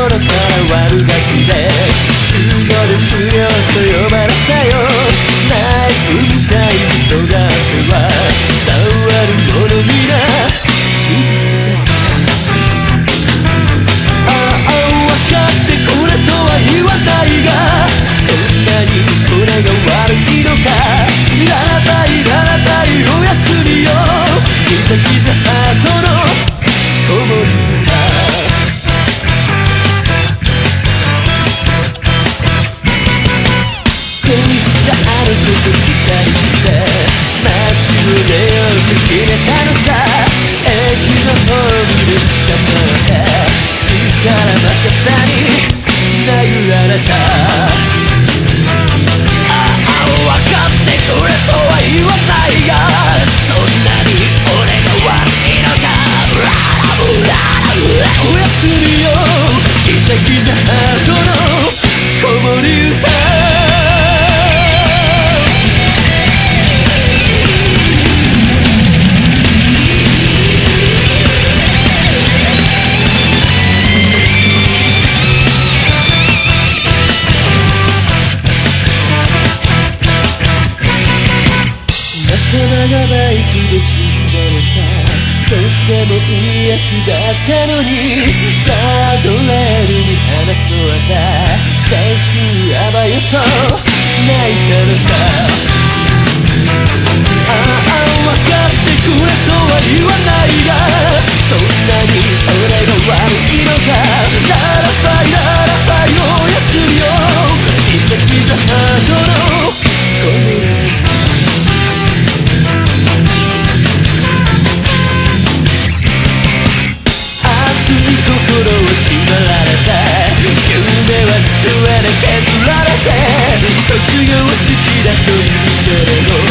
頃から悪ガキで中語で不良と呼ばれたよ。ナイフれた。ああ分かってくれとは言わないがそんなに俺が悪いのか。ララブララブラおやすみよ。ギザギザハートの子守歌がバイクで死んだのさとってもいいやつだったのにガードレールに話そうった青春やばいと泣いたのさ。上で削られて卒業式だというけれど